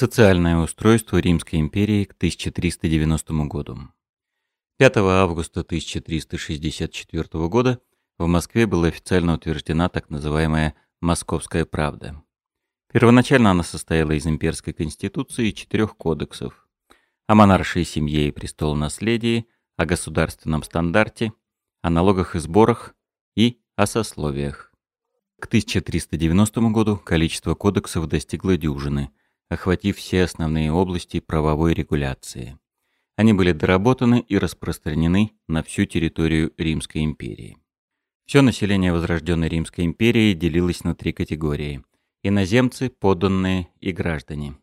Социальное устройство Римской империи к 1390 году. 5 августа 1364 года в Москве была официально утверждена так называемая «Московская правда». Первоначально она состояла из имперской конституции и четырех кодексов о монаршей семье и престолонаследии, о государственном стандарте, о налогах и сборах и о сословиях. К 1390 году количество кодексов достигло дюжины – охватив все основные области правовой регуляции. Они были доработаны и распространены на всю территорию Римской империи. Все население возрожденной Римской империи делилось на три категории – иноземцы, подданные и граждане.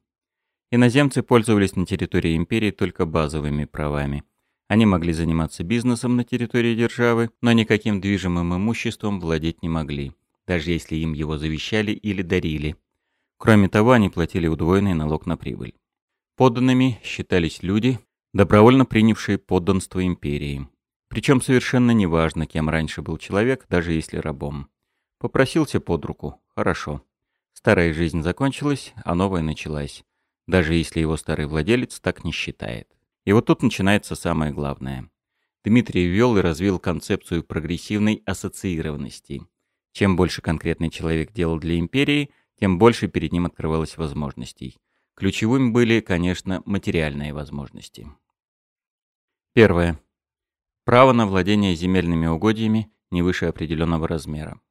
Иноземцы пользовались на территории империи только базовыми правами. Они могли заниматься бизнесом на территории державы, но никаким движимым имуществом владеть не могли, даже если им его завещали или дарили – Кроме того, они платили удвоенный налог на прибыль. Подданными считались люди, добровольно принявшие подданство империи. Причем совершенно неважно, кем раньше был человек, даже если рабом. Попросился под руку. Хорошо. Старая жизнь закончилась, а новая началась. Даже если его старый владелец так не считает. И вот тут начинается самое главное. Дмитрий ввел и развил концепцию прогрессивной ассоциированности. Чем больше конкретный человек делал для империи, тем больше перед ним открывалось возможностей. Ключевыми были, конечно, материальные возможности. Первое. Право на владение земельными угодьями не выше определенного размера.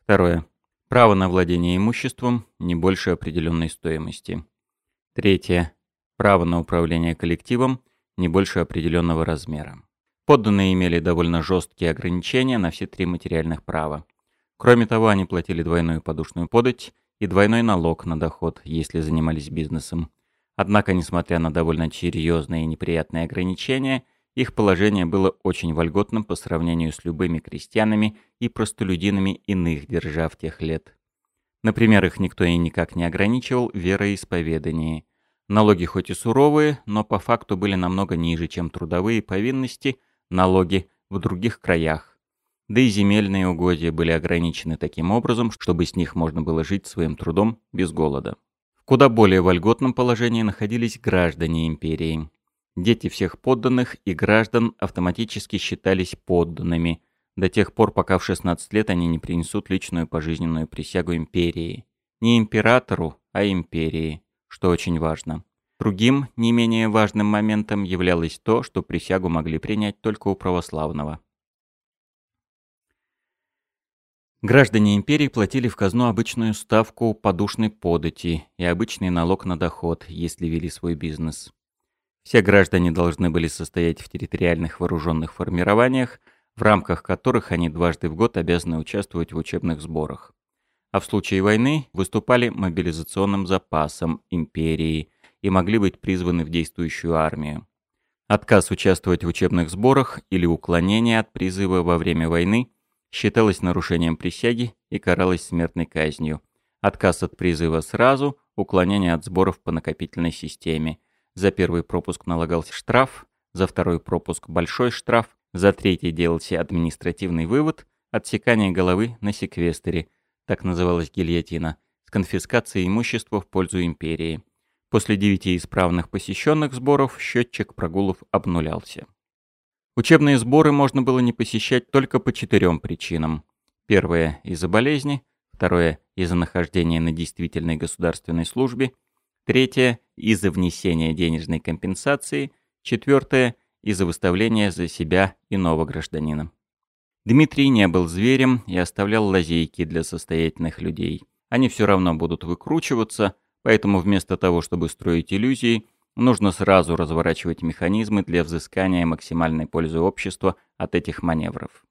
Второе. Право на владение имуществом не больше определенной стоимости. Третье. Право на управление коллективом не больше определенного размера. Подданные имели довольно жесткие ограничения на все три материальных права. Кроме того, они платили двойную подушную подать и двойной налог на доход, если занимались бизнесом. Однако, несмотря на довольно серьезные и неприятные ограничения, их положение было очень вольготным по сравнению с любыми крестьянами и простолюдинами иных держав тех лет. Например, их никто и никак не ограничивал в вероисповедании. Налоги хоть и суровые, но по факту были намного ниже, чем трудовые повинности, налоги в других краях да и земельные угодья были ограничены таким образом, чтобы с них можно было жить своим трудом без голода. В куда более вольготном положении находились граждане империи. Дети всех подданных и граждан автоматически считались подданными, до тех пор, пока в 16 лет они не принесут личную пожизненную присягу империи. Не императору, а империи, что очень важно. Другим, не менее важным моментом являлось то, что присягу могли принять только у православного. Граждане империи платили в казну обычную ставку подушной подати и обычный налог на доход, если вели свой бизнес. Все граждане должны были состоять в территориальных вооруженных формированиях, в рамках которых они дважды в год обязаны участвовать в учебных сборах. А в случае войны выступали мобилизационным запасом империи и могли быть призваны в действующую армию. Отказ участвовать в учебных сборах или уклонение от призыва во время войны – считалось нарушением присяги и каралось смертной казнью. Отказ от призыва сразу, уклонение от сборов по накопительной системе. За первый пропуск налагался штраф, за второй пропуск большой штраф, за третий делался административный вывод, отсекание головы на секвестере, так называлась гильотина, с конфискацией имущества в пользу империи. После девяти исправных посещенных сборов счетчик прогулов обнулялся. Учебные сборы можно было не посещать только по четырем причинам. Первое – из-за болезни, второе – из-за нахождения на действительной государственной службе, третье – из-за внесения денежной компенсации, четвертое – из-за выставления за себя иного гражданина. Дмитрий не был зверем и оставлял лазейки для состоятельных людей. Они все равно будут выкручиваться, поэтому вместо того, чтобы строить иллюзии – Нужно сразу разворачивать механизмы для взыскания максимальной пользы общества от этих маневров.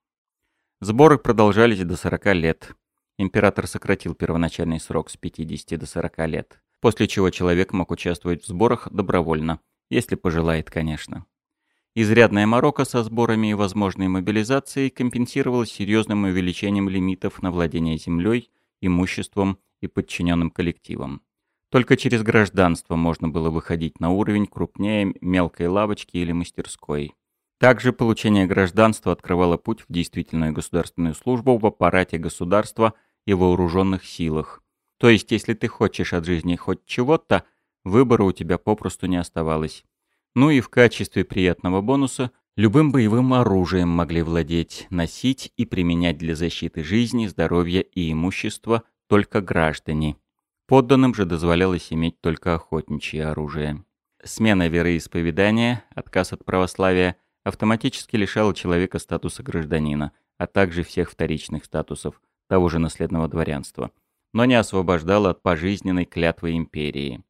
Сборы продолжались до 40 лет. Император сократил первоначальный срок с 50 до 40 лет, после чего человек мог участвовать в сборах добровольно, если пожелает, конечно. Изрядная морока со сборами и возможной мобилизацией компенсировалась серьезным увеличением лимитов на владение землей, имуществом и подчиненным коллективом. Только через гражданство можно было выходить на уровень крупнее мелкой лавочки или мастерской. Также получение гражданства открывало путь в действительную государственную службу в аппарате государства и вооруженных силах. То есть, если ты хочешь от жизни хоть чего-то, выбора у тебя попросту не оставалось. Ну и в качестве приятного бонуса любым боевым оружием могли владеть, носить и применять для защиты жизни, здоровья и имущества только граждане. Подданным же дозволялось иметь только охотничье оружие. Смена вероисповедания, отказ от православия автоматически лишала человека статуса гражданина, а также всех вторичных статусов, того же наследного дворянства, но не освобождала от пожизненной клятвы империи.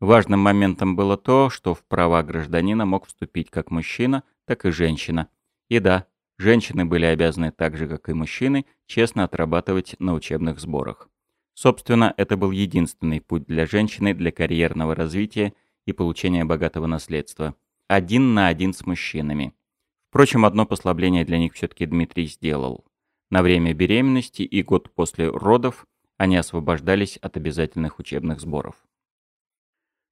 Важным моментом было то, что в права гражданина мог вступить как мужчина, так и женщина. И да, женщины были обязаны так же, как и мужчины, честно отрабатывать на учебных сборах. Собственно, это был единственный путь для женщины для карьерного развития и получения богатого наследства. Один на один с мужчинами. Впрочем, одно послабление для них все-таки Дмитрий сделал. На время беременности и год после родов они освобождались от обязательных учебных сборов.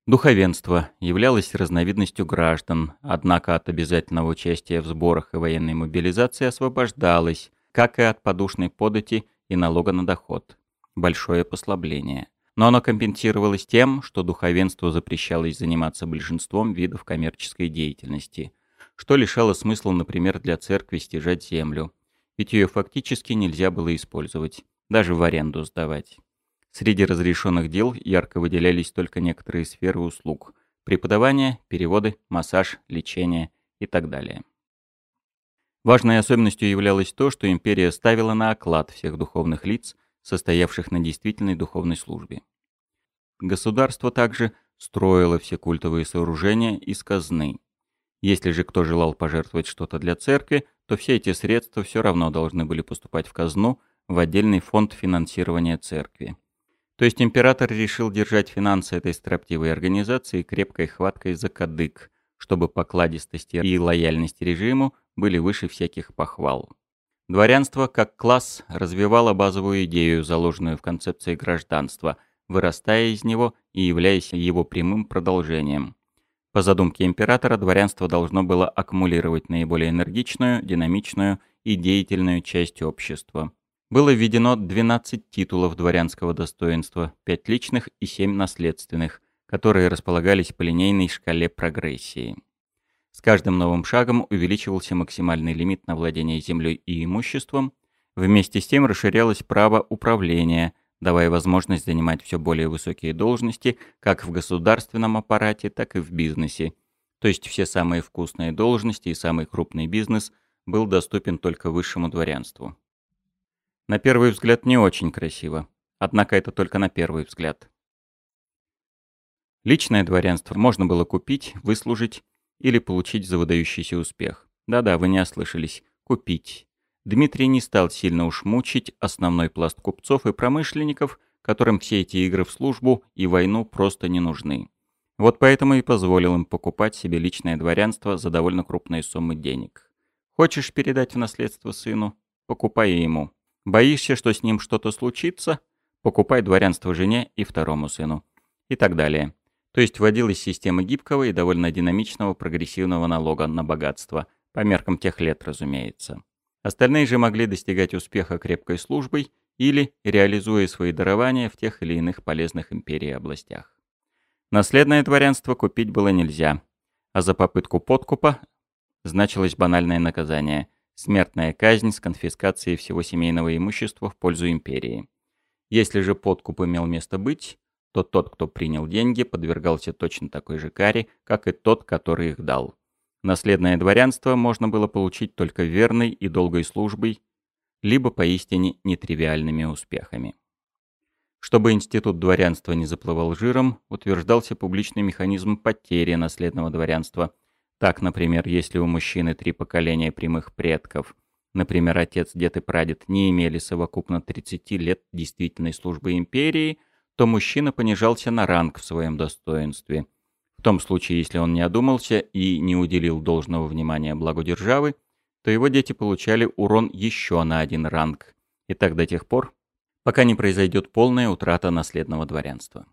Духовенство являлось разновидностью граждан, однако от обязательного участия в сборах и военной мобилизации освобождалось, как и от подушной подати и налога на доход. Большое послабление но оно компенсировалось тем, что духовенству запрещалось заниматься большинством видов коммерческой деятельности, что лишало смысла, например, для церкви стяжать землю, ведь ее фактически нельзя было использовать, даже в аренду сдавать. Среди разрешенных дел ярко выделялись только некоторые сферы услуг – преподавание, переводы, массаж, лечение и так далее. Важной особенностью являлось то, что империя ставила на оклад всех духовных лиц, состоявших на действительной духовной службе. Государство также строило все культовые сооружения из казны. Если же кто желал пожертвовать что-то для церкви, то все эти средства все равно должны были поступать в казну, в отдельный фонд финансирования церкви. То есть император решил держать финансы этой строптивой организации крепкой хваткой за кадык, чтобы покладистости и лояльность режиму были выше всяких похвал. Дворянство как класс развивало базовую идею, заложенную в концепции гражданства, вырастая из него и являясь его прямым продолжением. По задумке императора, дворянство должно было аккумулировать наиболее энергичную, динамичную и деятельную часть общества. Было введено 12 титулов дворянского достоинства, 5 личных и 7 наследственных, которые располагались по линейной шкале прогрессии. С каждым новым шагом увеличивался максимальный лимит на владение землей и имуществом, вместе с тем расширялось право управления, давая возможность занимать все более высокие должности как в государственном аппарате, так и в бизнесе. То есть все самые вкусные должности и самый крупный бизнес был доступен только высшему дворянству. На первый взгляд не очень красиво, однако это только на первый взгляд. Личное дворянство можно было купить, выслужить или получить за выдающийся успех. Да-да, вы не ослышались. Купить. Дмитрий не стал сильно уж мучить основной пласт купцов и промышленников, которым все эти игры в службу и войну просто не нужны. Вот поэтому и позволил им покупать себе личное дворянство за довольно крупные суммы денег. Хочешь передать в наследство сыну? Покупай ему. Боишься, что с ним что-то случится? Покупай дворянство жене и второму сыну. И так далее. То есть вводилась система гибкого и довольно динамичного прогрессивного налога на богатство, по меркам тех лет, разумеется. Остальные же могли достигать успеха крепкой службой или реализуя свои дарования в тех или иных полезных империи областях. Наследное дворянство купить было нельзя, а за попытку подкупа значилось банальное наказание – смертная казнь с конфискацией всего семейного имущества в пользу империи. Если же подкуп имел место быть, то тот, кто принял деньги, подвергался точно такой же каре, как и тот, который их дал. Наследное дворянство можно было получить только верной и долгой службой, либо поистине нетривиальными успехами. Чтобы институт дворянства не заплывал жиром, утверждался публичный механизм потери наследного дворянства. Так, например, если у мужчины три поколения прямых предков, например, отец, дед и прадед, не имели совокупно 30 лет действительной службы империи – то мужчина понижался на ранг в своем достоинстве. В том случае, если он не одумался и не уделил должного внимания благу державы, то его дети получали урон еще на один ранг, и так до тех пор, пока не произойдет полная утрата наследного дворянства.